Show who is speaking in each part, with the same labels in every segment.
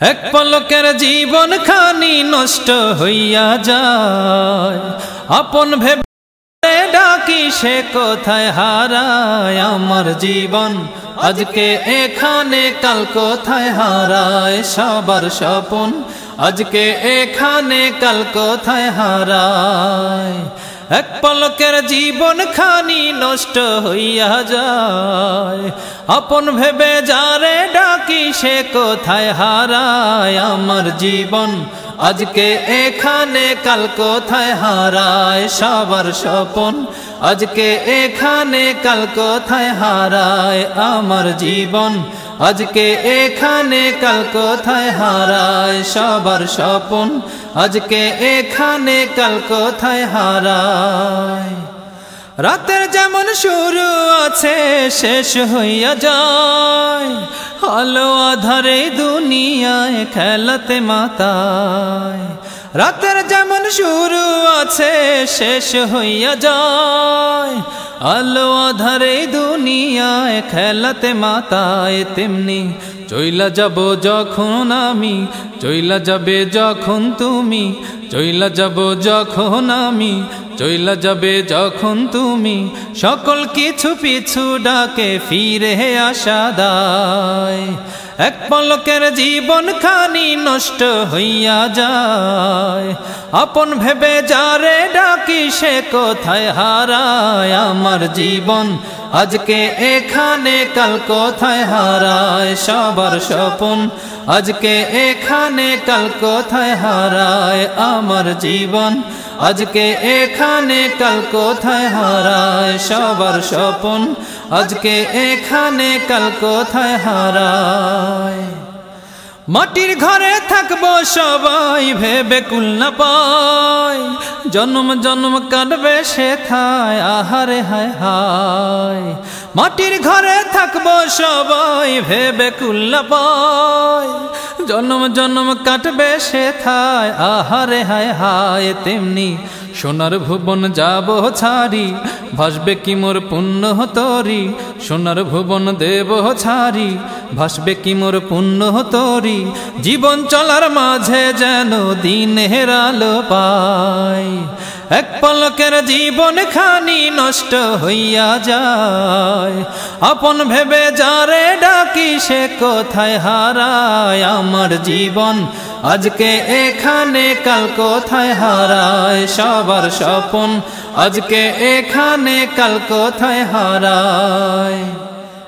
Speaker 1: এক পলকের জীবন খানি নষ্ট হইয়া যায়। আপন ভেবে ডাকি সে কোথায় হারায় আমার জীবন? আজকে এখানে কাল কোথায় হারায় সবার স্বপন? আজকে এখানে কাল কোথায় হারায়? এক পলকের জীবন খানি নষ্ট হইয়া যায়। আপন ভেবে যারে ডাকি সে কোথায় হারায়? আমার জীবন আজকে এখানে, কাল কোথায় হারায়? সবার স্বপন আজকে এখানে, কাল কোথায় হারায়? আমার জীবন আজকে এখানে কাল কোথায় হারায় সবার স্বপন? আজকে এখানে কাল কোথায় হারায়? রাতের যেমন শুরু আছে, শেষ হইয়া যায়। আলো আধারে দুনিয়ায় খেলাতে মাতায়। রাতের যেমন শুরু আছে, শেষ হইয়া যায়। আলো আধারে দুনিয়ায় খেলাতে মাতায় তেমনি। চইলা যাব যখন আমি, চইলা যাবে যখন তুমি, চইলা যাব যখন আমি, চইলা যাবে যখন তুমি। সকল কিছু পিছু ডাকে ফিরে আসা দায় এক পলকের জীবন খানি নষ্ট হইয়া যায়। আপন ভেবে যারে ডাকি সে কোথায় হারায় আমার জীবন? আজকে এখানে কাল কোথায় হারায় সবার স্বপন? আজকে এখানে কাল কোথায় হারায় আমার জীবন? আজকে এখানে কাল কোথায় হারায় সবার স্বপন? আজকে এখানে কাল কোথায় হারায়? মাটির ঘরে থাকব সবাই, ভেবে কুল না পায়। জন্ম জন্ম কাটবে সে থায়, আহারে হায় হায়। মাটির ঘরে থাকব সবাই, ভেবে কুল না পায়। জন্ম জন্ম কাটবে সে থায়, আহারে হায় হায়। তেমনি সোনার ভুবন যাব ছাড়ি ভাসবে কি মোর পুণ্য তরি সোনার ভুবন দেব ছাড়ি। ভাসবে কি মোর পুণ্য তরি জীবন চলার মাঝে যেন দিন হেরালো পাই। এক পলকের জীবন খানি নষ্ট হইয়া যায়। আপন ভেবে যারে ডাকি সে কোথায় হারায়? আমার জীবন আজকে এখানে, কাল কোথায় হারায়? সবার স্বপন আজকে এখানে কাল কোথায় হারায়।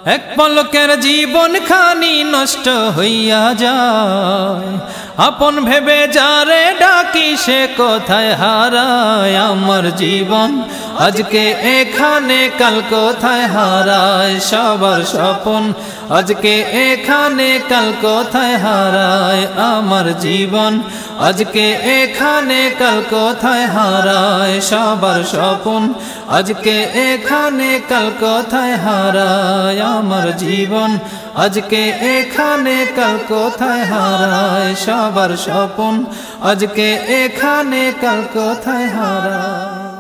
Speaker 1: এক পলকের জীবন খানি নষ্ট হইয়া যায়। আপন ভেবে যারে ডাকি সে কোথায় হারায় আমার জীবন? আজকে এখানে কাল কোথায় হারায় সবার স্বপন? আজকে এখানে কাল কোথায় হারায় আমার জীবন? আজকে এখানে কাল কোথায় হারায় সবার স্বপন? আজকে এখানে কাল কোথায় হারায় আমার জীবন? আজকে এখানে কাল কোথায় হারায় সবার স্বপন? আজকে এখানে কাল কোথায় হারায়?